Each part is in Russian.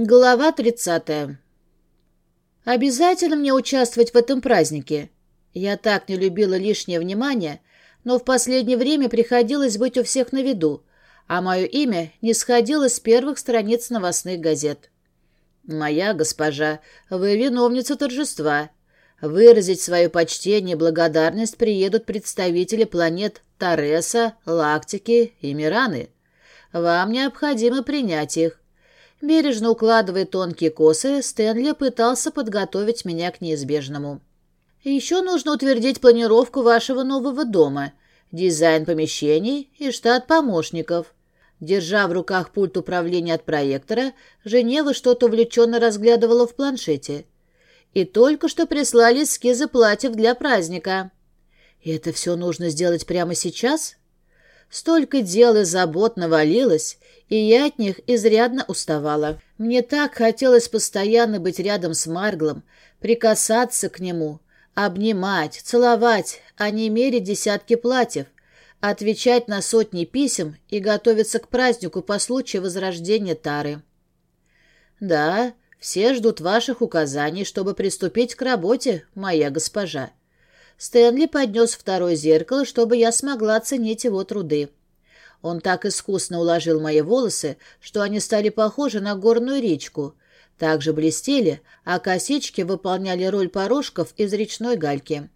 Глава 30. Обязательно мне участвовать в этом празднике. Я так не любила лишнее внимание, но в последнее время приходилось быть у всех на виду, а мое имя не сходило с первых страниц новостных газет. «Моя госпожа, вы виновница торжества. Выразить свое почтение и благодарность приедут представители планет Тареса, Лактики и Мираны. Вам необходимо принять их. Бережно укладывая тонкие косы, Стэнли пытался подготовить меня к неизбежному. «Еще нужно утвердить планировку вашего нового дома, дизайн помещений и штат помощников». Держа в руках пульт управления от проектора, Женева что-то увлеченно разглядывала в планшете. «И только что прислали эскизы платьев для праздника». «И это все нужно сделать прямо сейчас?» Столько дел и забот навалилось, и я от них изрядно уставала. Мне так хотелось постоянно быть рядом с Марглом, прикасаться к нему, обнимать, целовать, а не мерить десятки платьев, отвечать на сотни писем и готовиться к празднику по случаю возрождения Тары. «Да, все ждут ваших указаний, чтобы приступить к работе, моя госпожа». Стэнли поднес второе зеркало, чтобы я смогла оценить его труды. Он так искусно уложил мои волосы, что они стали похожи на горную речку. Также блестели, а косички выполняли роль порожков из речной гальки.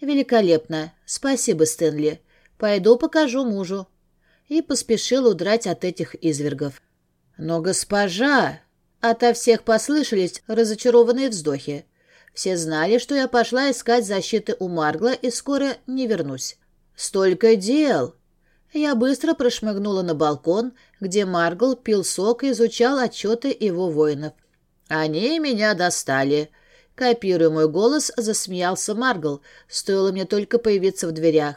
«Великолепно! Спасибо, Стэнли. Пойду покажу мужу». И поспешил удрать от этих извергов. «Но госпожа!» Ото всех послышались разочарованные вздохи. Все знали, что я пошла искать защиты у Маргла и скоро не вернусь. «Столько дел!» Я быстро прошмыгнула на балкон, где Маргл пил сок и изучал отчеты его воинов. «Они меня достали!» Копируя мой голос, засмеялся Маргл, стоило мне только появиться в дверях.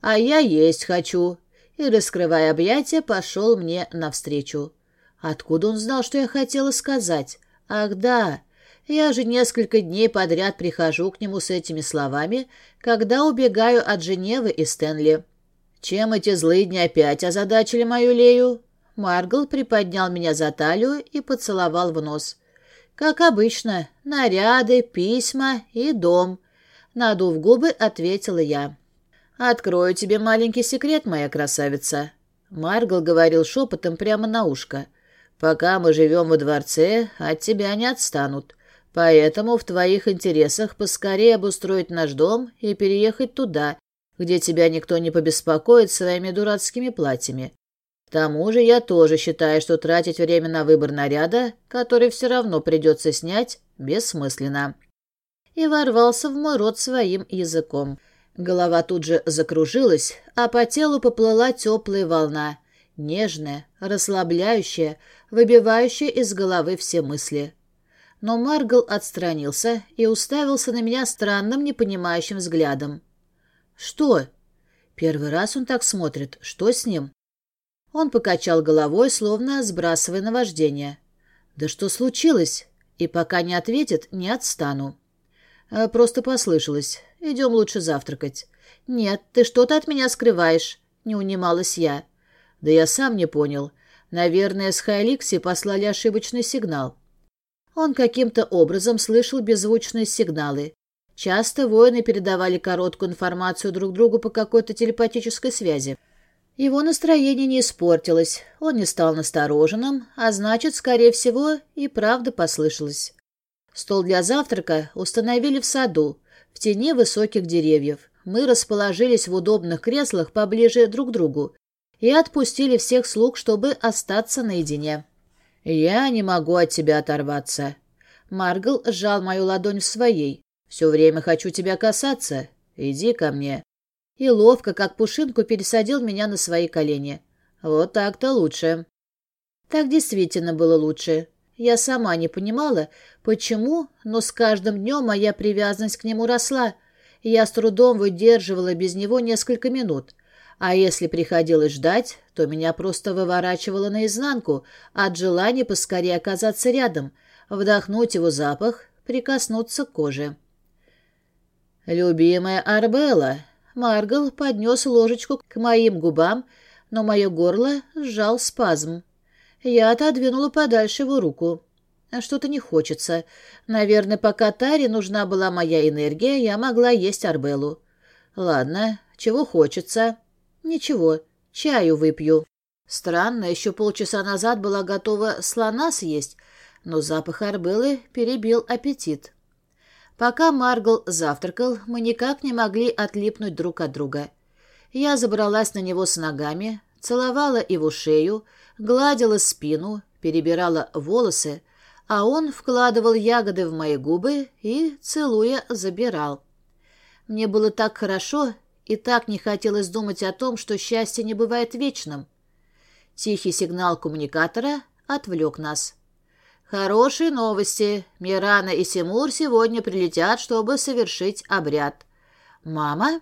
«А я есть хочу!» И, раскрывая объятия, пошел мне навстречу. Откуда он знал, что я хотела сказать? Ах, да! Я же несколько дней подряд прихожу к нему с этими словами, когда убегаю от Женевы и Стэнли. Чем эти злые дни опять озадачили мою Лею? Маргл приподнял меня за талию и поцеловал в нос. Как обычно, наряды, письма и дом. Надув губы, ответила я. «Открою тебе маленький секрет, моя красавица». Маргл говорил шепотом прямо на ушко. «Пока мы живем во дворце, от тебя не отстанут. Поэтому в твоих интересах поскорее обустроить наш дом и переехать туда, где тебя никто не побеспокоит своими дурацкими платьями. К тому же я тоже считаю, что тратить время на выбор наряда, который все равно придется снять, бессмысленно. И ворвался в мой рот своим языком. Голова тут же закружилась, а по телу поплыла теплая волна, нежная, расслабляющая, выбивающая из головы все мысли. Но Маргл отстранился и уставился на меня странным, непонимающим взглядом. «Что?» Первый раз он так смотрит. Что с ним? Он покачал головой, словно сбрасывая наваждение. «Да что случилось?» И пока не ответит, не отстану. «Э, «Просто послышалось. Идем лучше завтракать». «Нет, ты что-то от меня скрываешь», — не унималась я. «Да я сам не понял. Наверное, с Хайликси послали ошибочный сигнал». Он каким-то образом слышал беззвучные сигналы. Часто воины передавали короткую информацию друг другу по какой-то телепатической связи. Его настроение не испортилось, он не стал настороженным, а значит, скорее всего, и правда послышалось. Стол для завтрака установили в саду, в тени высоких деревьев. Мы расположились в удобных креслах поближе друг к другу и отпустили всех слуг, чтобы остаться наедине. «Я не могу от тебя оторваться». Маргл сжал мою ладонь в своей. Все время хочу тебя касаться. Иди ко мне». И ловко, как пушинку, пересадил меня на свои колени. Вот так-то лучше. Так действительно было лучше. Я сама не понимала, почему, но с каждым днем моя привязанность к нему росла, я с трудом выдерживала без него несколько минут. А если приходилось ждать, то меня просто выворачивало наизнанку от желания поскорее оказаться рядом, вдохнуть его запах, прикоснуться к коже. «Любимая Арбелла!» Маргал поднес ложечку к моим губам, но мое горло сжал спазм. Я отодвинула подальше его руку. Что-то не хочется. Наверное, пока Таре нужна была моя энергия, я могла есть Арбеллу. Ладно, чего хочется? Ничего, чаю выпью. Странно, еще полчаса назад была готова слона съесть, но запах Арбеллы перебил аппетит. Пока Маргл завтракал, мы никак не могли отлипнуть друг от друга. Я забралась на него с ногами, целовала его шею, гладила спину, перебирала волосы, а он вкладывал ягоды в мои губы и, целуя, забирал. Мне было так хорошо, и так не хотелось думать о том, что счастье не бывает вечным. Тихий сигнал коммуникатора отвлек нас. Хорошие новости. Мирана и Симур сегодня прилетят, чтобы совершить обряд. Мама?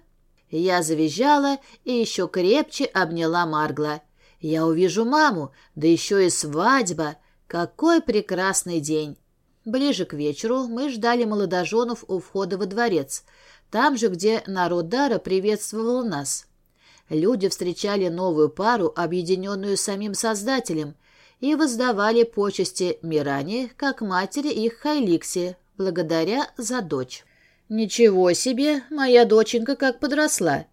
Я завизжала и еще крепче обняла Маргла. Я увижу маму, да еще и свадьба. Какой прекрасный день! Ближе к вечеру мы ждали молодоженов у входа во дворец, там же, где народ Дара приветствовал нас. Люди встречали новую пару, объединенную самим Создателем, и воздавали почести Миране, как матери их Хайликсе, благодаря за дочь. «Ничего себе, моя доченька как подросла!»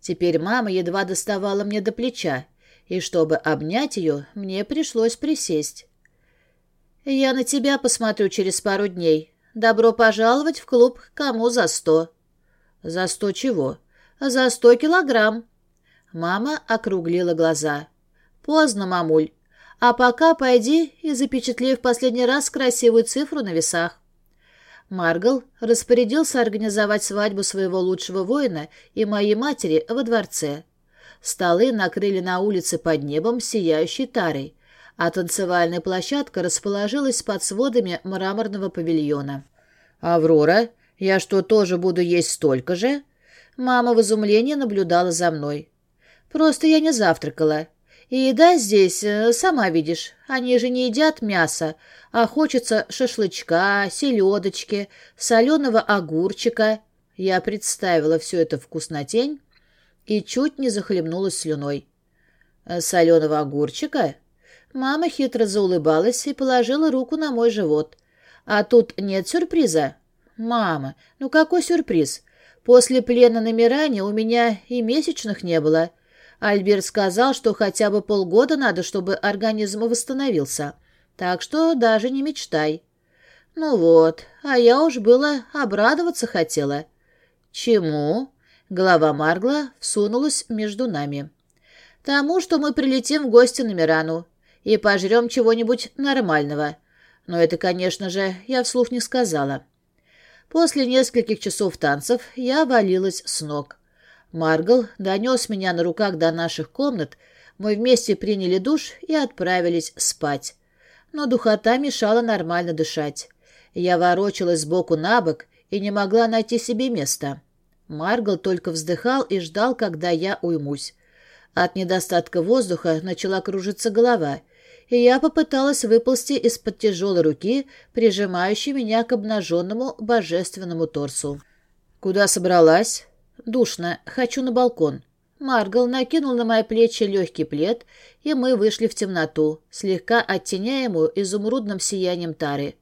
Теперь мама едва доставала мне до плеча, и чтобы обнять ее, мне пришлось присесть. «Я на тебя посмотрю через пару дней. Добро пожаловать в клуб «Кому за сто». «За сто чего?» «За сто килограмм». Мама округлила глаза. «Поздно, мамуль. А пока пойди и запечатли в последний раз красивую цифру на весах. Маргал распорядился организовать свадьбу своего лучшего воина и моей матери во дворце. Столы накрыли на улице под небом сияющей тарой, а танцевальная площадка расположилась под сводами мраморного павильона. «Аврора, я что, тоже буду есть столько же?» Мама в изумлении наблюдала за мной. «Просто я не завтракала. И еда здесь, э, сама видишь, они же не едят мясо, а хочется шашлычка, селедочки, соленого огурчика. Я представила все это вкуснотень и чуть не захлебнулась слюной. «Э, «Соленого огурчика?» Мама хитро заулыбалась и положила руку на мой живот. «А тут нет сюрприза?» «Мама, ну какой сюрприз? После плена на Миране у меня и месячных не было. Альберт сказал, что хотя бы полгода надо, чтобы организм восстановился. Так что даже не мечтай. Ну вот, а я уж было обрадоваться хотела. Чему? Голова Маргла всунулась между нами. Тому, что мы прилетим в гости на Мирану и пожрем чего-нибудь нормального. Но это, конечно же, я вслух не сказала. После нескольких часов танцев я валилась с ног. Маргал донес меня на руках до наших комнат, мы вместе приняли душ и отправились спать. Но духота мешала нормально дышать. Я ворочалась сбоку на бок и не могла найти себе места. Маргал только вздыхал и ждал, когда я уймусь. От недостатка воздуха начала кружиться голова, и я попыталась выползти из-под тяжелой руки, прижимающей меня к обнаженному божественному торсу. «Куда собралась?» Душно. Хочу на балкон. Маргал накинул на мои плечи легкий плед, и мы вышли в темноту, слегка оттеняемую изумрудным сиянием тары.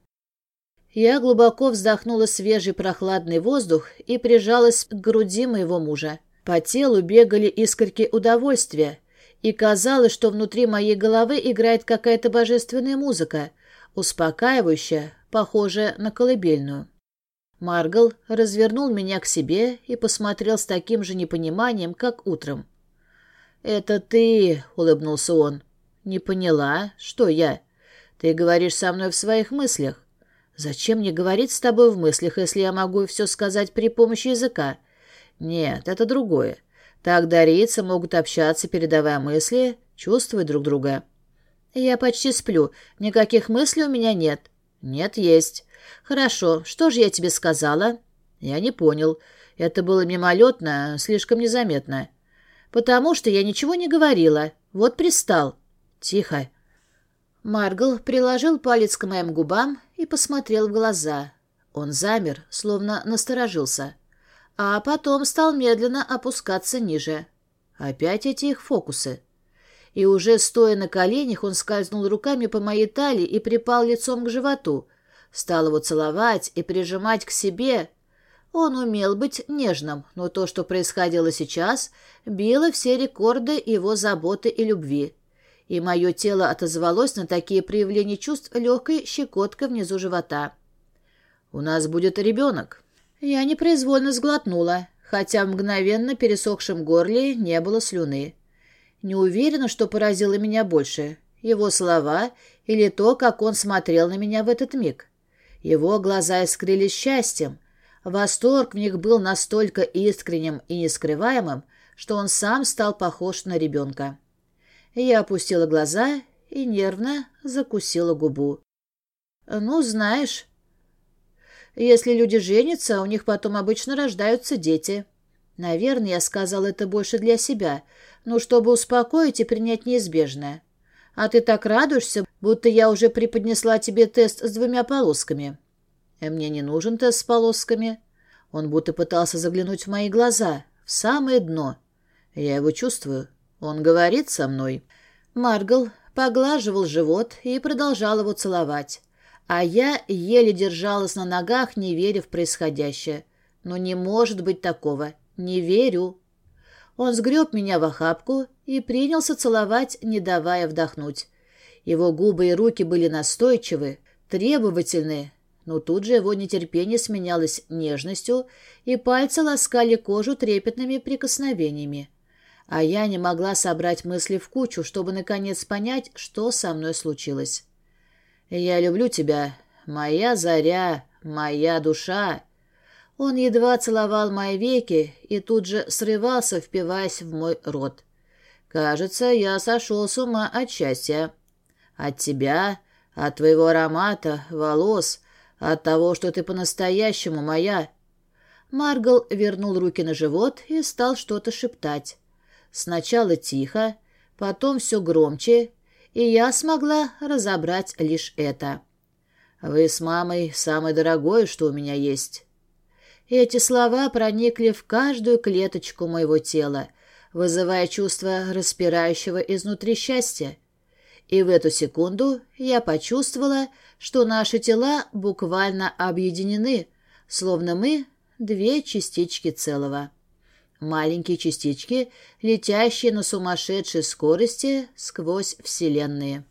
Я глубоко вздохнула свежий прохладный воздух и прижалась к груди моего мужа. По телу бегали искорки удовольствия, и казалось, что внутри моей головы играет какая-то божественная музыка, успокаивающая, похожая на колыбельную. Маргал развернул меня к себе и посмотрел с таким же непониманием, как утром. «Это ты», — улыбнулся он. «Не поняла? Что я? Ты говоришь со мной в своих мыслях. Зачем мне говорить с тобой в мыслях, если я могу все сказать при помощи языка? Нет, это другое. Так дарийцы могут общаться, передавая мысли, чувствовать друг друга». «Я почти сплю. Никаких мыслей у меня нет». «Нет, есть. «Хорошо. Что же я тебе сказала?» «Я не понял. Это было мимолетно, слишком незаметно». «Потому что я ничего не говорила. Вот пристал». «Тихо». Маргл приложил палец к моим губам и посмотрел в глаза. Он замер, словно насторожился. А потом стал медленно опускаться ниже. Опять эти их фокусы. И уже стоя на коленях, он скользнул руками по моей талии и припал лицом к животу. Стал его целовать и прижимать к себе. Он умел быть нежным, но то, что происходило сейчас, било все рекорды его заботы и любви. И мое тело отозвалось на такие проявления чувств легкой щекоткой внизу живота. «У нас будет ребенок». Я непроизвольно сглотнула, хотя в мгновенно пересохшем горле не было слюны. Не уверена, что поразило меня больше. Его слова или то, как он смотрел на меня в этот миг. Его глаза искрились счастьем. Восторг в них был настолько искренним и нескрываемым, что он сам стал похож на ребенка. Я опустила глаза и нервно закусила губу. «Ну, знаешь, если люди женятся, у них потом обычно рождаются дети». Наверное, я сказал это больше для себя, но чтобы успокоить и принять неизбежное. А ты так радуешься, будто я уже преподнесла тебе тест с двумя полосками. И мне не нужен тест с полосками. Он будто пытался заглянуть в мои глаза, в самое дно. Я его чувствую. Он говорит со мной. Маргал поглаживал живот и продолжал его целовать. А я еле держалась на ногах, не веря в происходящее. Но не может быть такого. Не верю. Он сгреб меня в охапку и принялся целовать, не давая вдохнуть. Его губы и руки были настойчивы, требовательные, но тут же его нетерпение сменялось нежностью, и пальцы ласкали кожу трепетными прикосновениями. А я не могла собрать мысли в кучу, чтобы наконец понять, что со мной случилось. «Я люблю тебя, моя заря, моя душа», он едва целовал мои веки и тут же срывался, впиваясь в мой рот. Кажется, я сошел с ума от счастья. От тебя, от твоего аромата, волос, от того, что ты по-настоящему моя. Маргал вернул руки на живот и стал что-то шептать. Сначала тихо, потом все громче, и я смогла разобрать лишь это. «Вы с мамой самое дорогое, что у меня есть». Эти слова проникли в каждую клеточку моего тела, вызывая чувство распирающего изнутри счастья. И в эту секунду я почувствовала, что наши тела буквально объединены, словно мы — две частички целого. Маленькие частички, летящие на сумасшедшей скорости сквозь вселенные.